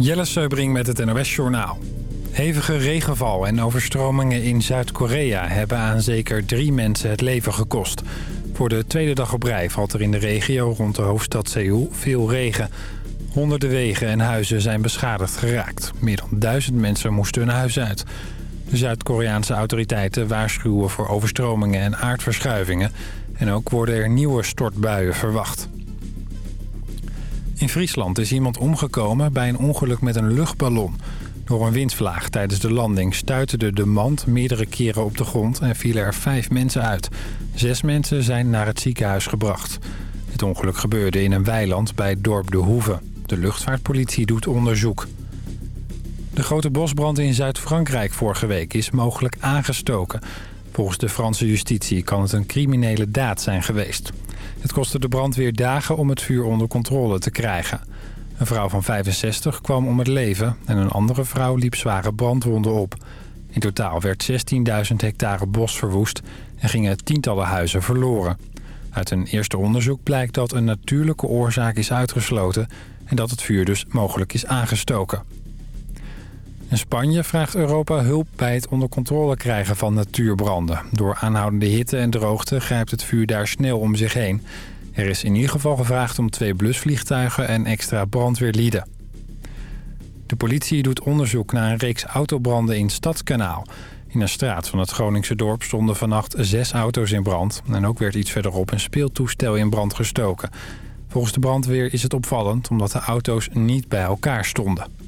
Jelle Seubring met het NOS Journaal. Hevige regenval en overstromingen in Zuid-Korea hebben aan zeker drie mensen het leven gekost. Voor de tweede dag op rij valt er in de regio rond de hoofdstad Seoul veel regen. Honderden wegen en huizen zijn beschadigd geraakt. Meer dan duizend mensen moesten hun huis uit. De Zuid-Koreaanse autoriteiten waarschuwen voor overstromingen en aardverschuivingen. En ook worden er nieuwe stortbuien verwacht. In Friesland is iemand omgekomen bij een ongeluk met een luchtballon. Door een windvlaag tijdens de landing stuiterde de mand meerdere keren op de grond en vielen er vijf mensen uit. Zes mensen zijn naar het ziekenhuis gebracht. Het ongeluk gebeurde in een weiland bij het dorp De Hoeve. De luchtvaartpolitie doet onderzoek. De grote bosbrand in Zuid-Frankrijk vorige week is mogelijk aangestoken. Volgens de Franse justitie kan het een criminele daad zijn geweest. Het kostte de brandweer dagen om het vuur onder controle te krijgen. Een vrouw van 65 kwam om het leven en een andere vrouw liep zware brandwonden op. In totaal werd 16.000 hectare bos verwoest en gingen tientallen huizen verloren. Uit een eerste onderzoek blijkt dat een natuurlijke oorzaak is uitgesloten... en dat het vuur dus mogelijk is aangestoken. In Spanje vraagt Europa hulp bij het onder controle krijgen van natuurbranden. Door aanhoudende hitte en droogte grijpt het vuur daar snel om zich heen. Er is in ieder geval gevraagd om twee blusvliegtuigen en extra brandweerlieden. De politie doet onderzoek naar een reeks autobranden in Stadskanaal. In een straat van het Groningse dorp stonden vannacht zes auto's in brand. En ook werd iets verderop een speeltoestel in brand gestoken. Volgens de brandweer is het opvallend omdat de auto's niet bij elkaar stonden.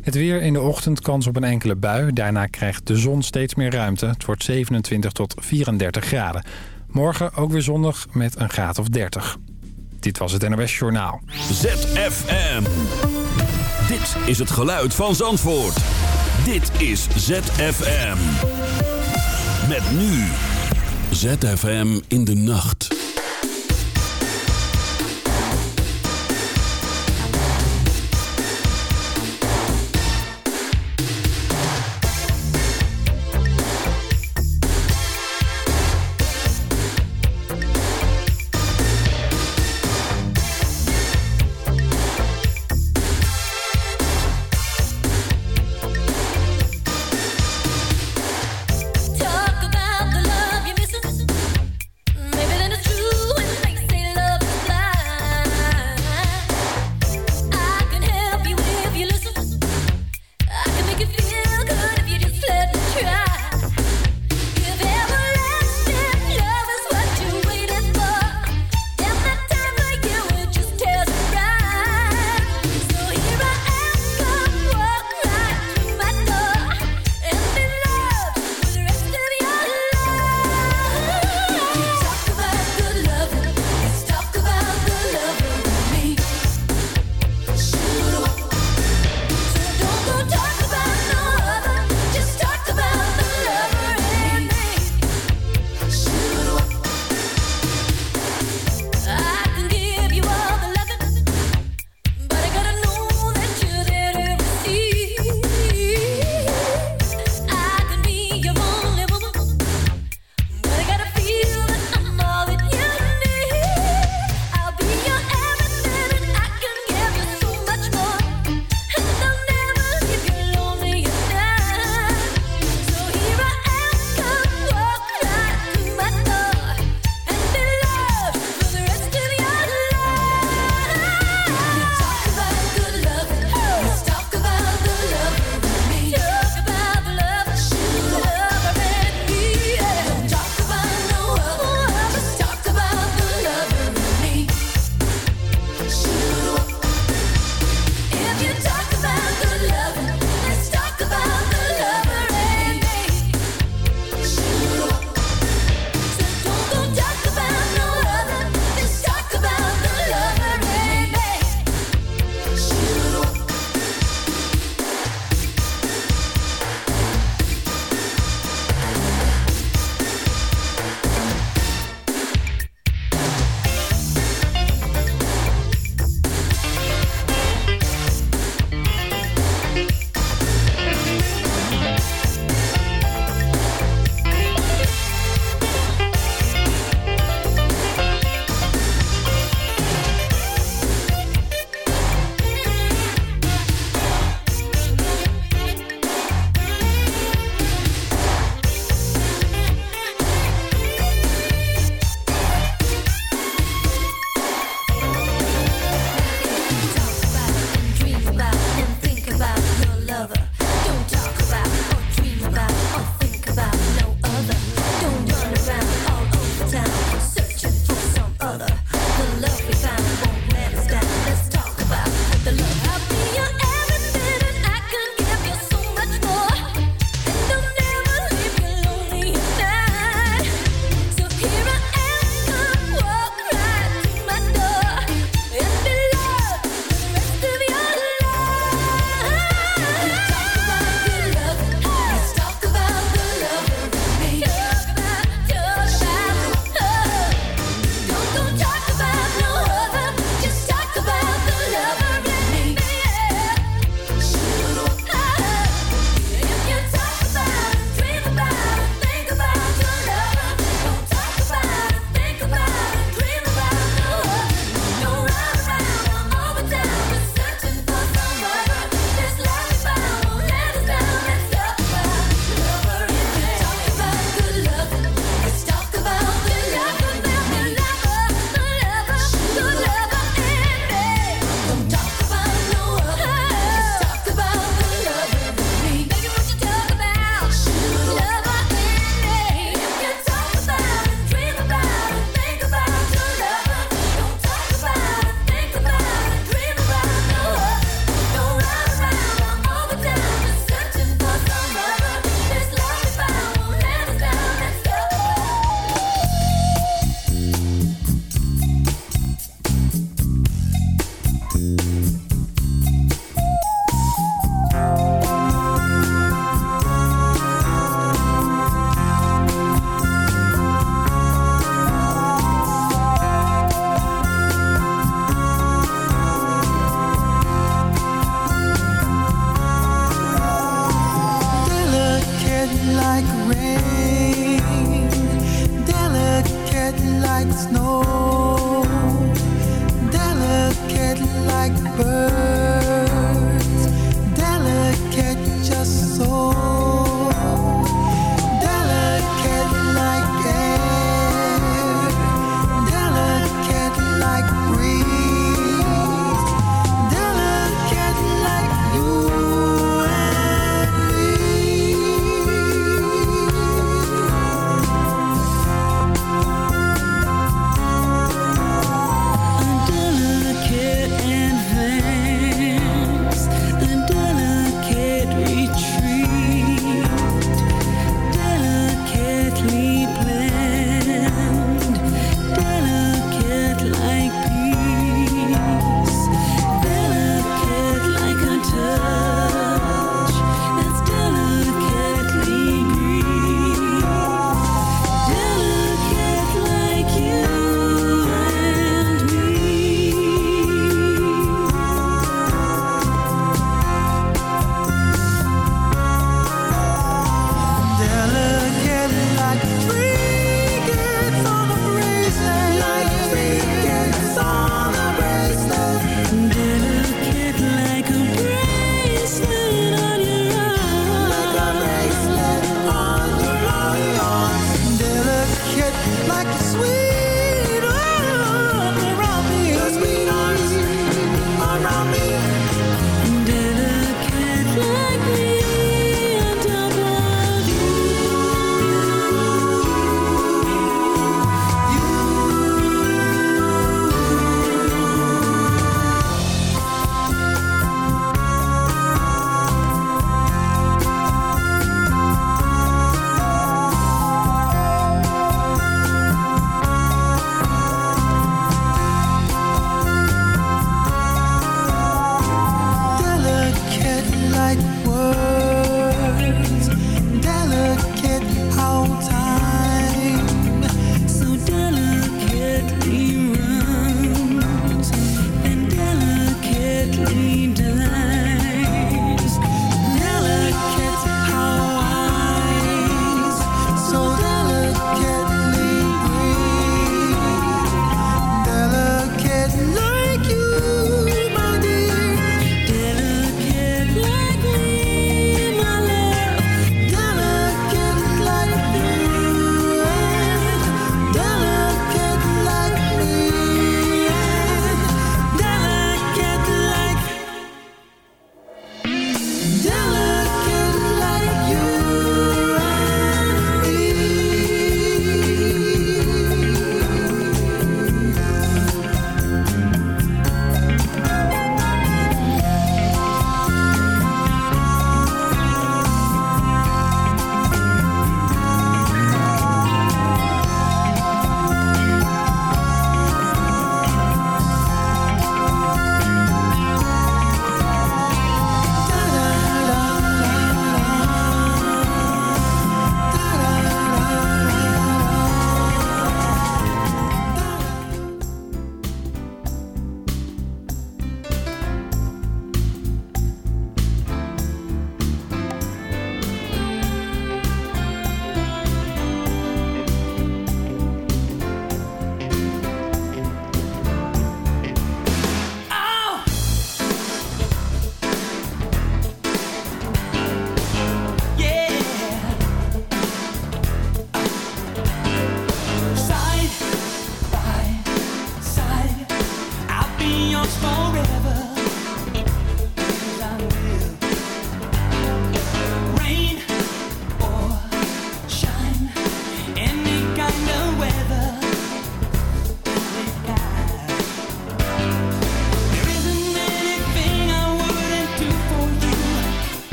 Het weer in de ochtend kans op een enkele bui. Daarna krijgt de zon steeds meer ruimte. Het wordt 27 tot 34 graden. Morgen ook weer zondag met een graad of 30. Dit was het NOS Journaal. ZFM. Dit is het geluid van Zandvoort. Dit is ZFM. Met nu. ZFM in de nacht.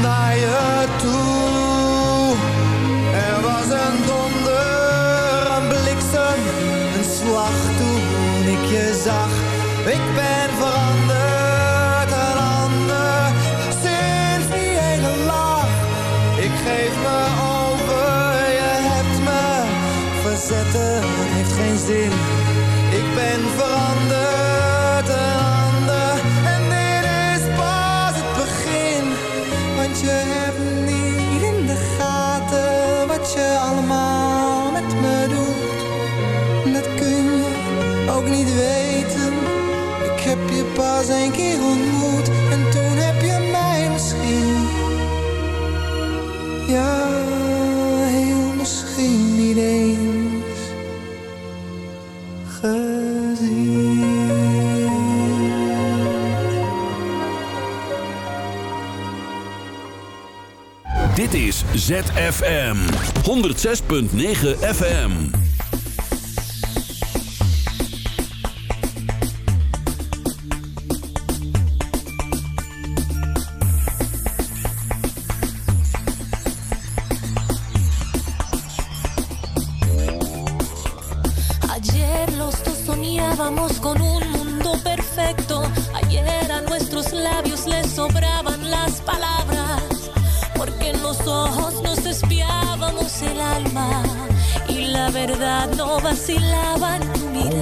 naar je toe. Er was een donder, een bliksem, een slag toen ik je zag. Ik ben veranderd, pas een keer ontmoet en toen heb je mij misschien. Ja, heel misschien niet eens gezien. Dit is ZFM 106.9 FM. silaban tu mirada.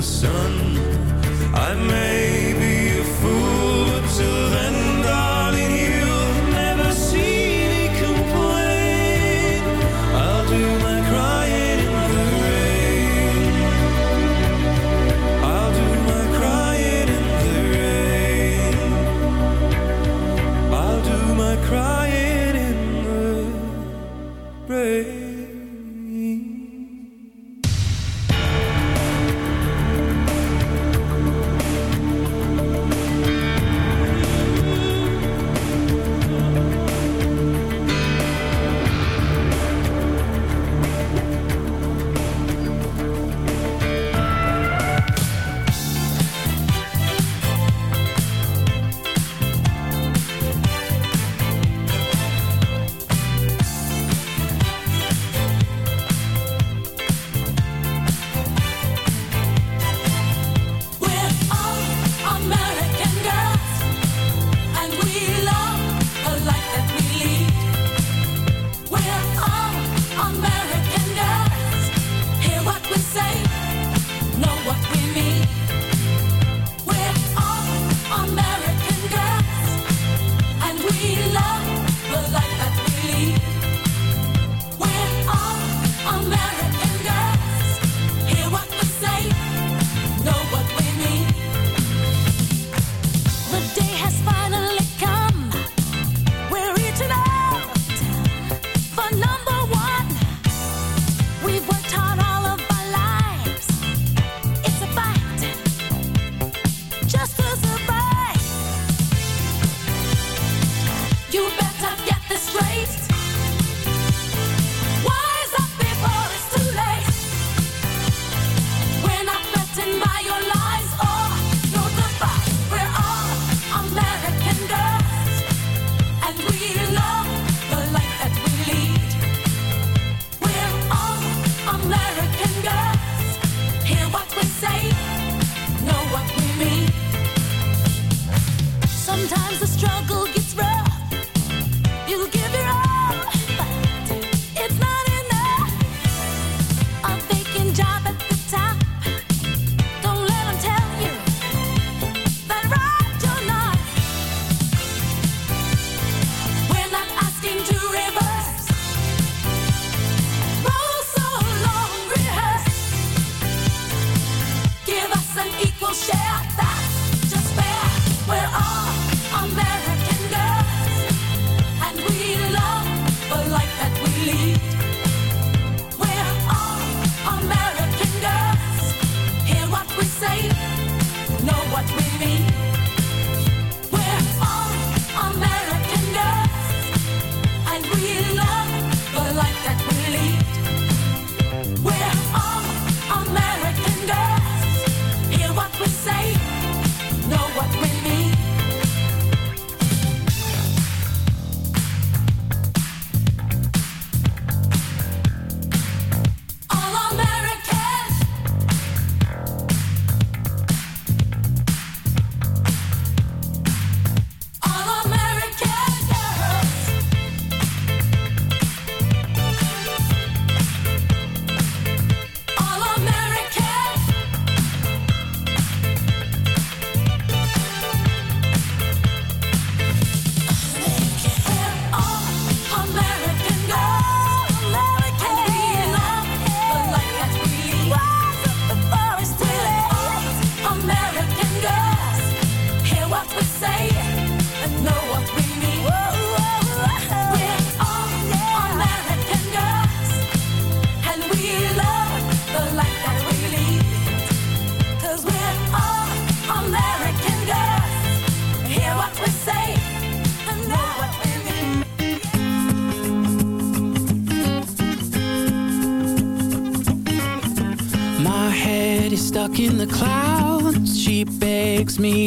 the sun. I made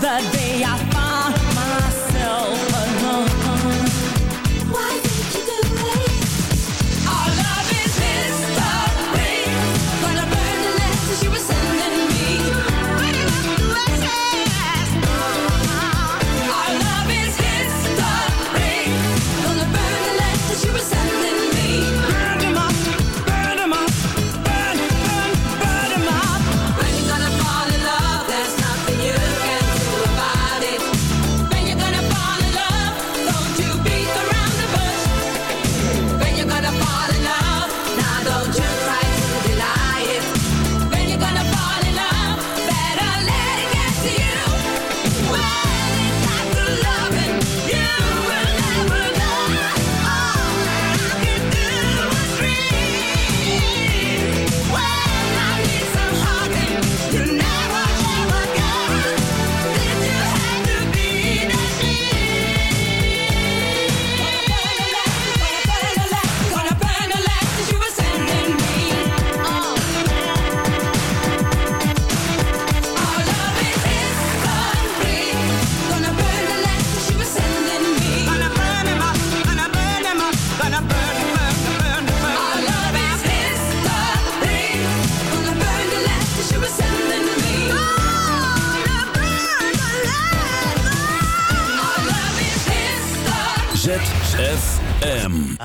the day I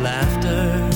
laughter.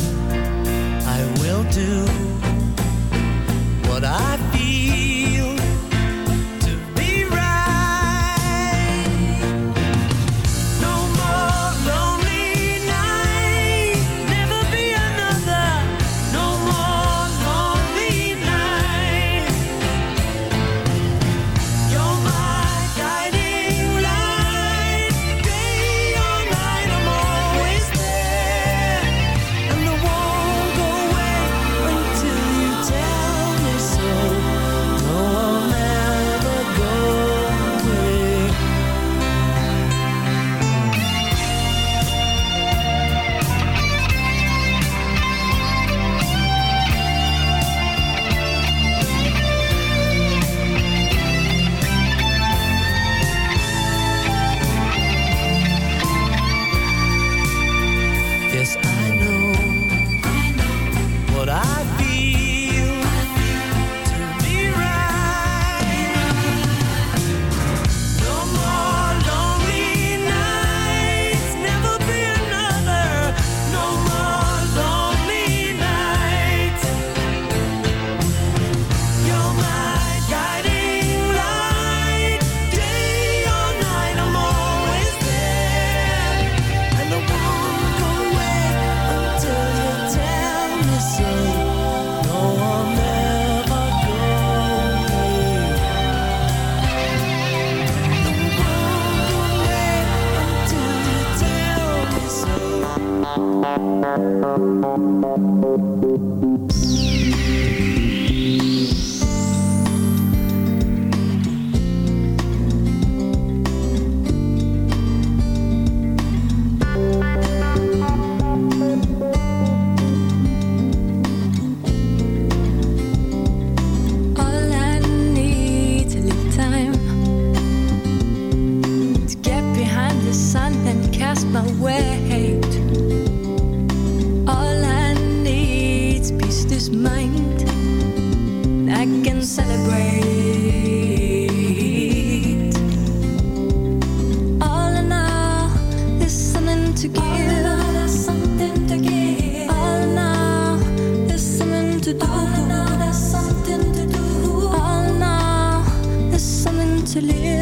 to do. Oh no, there's something to do. Oh no, there's something to live.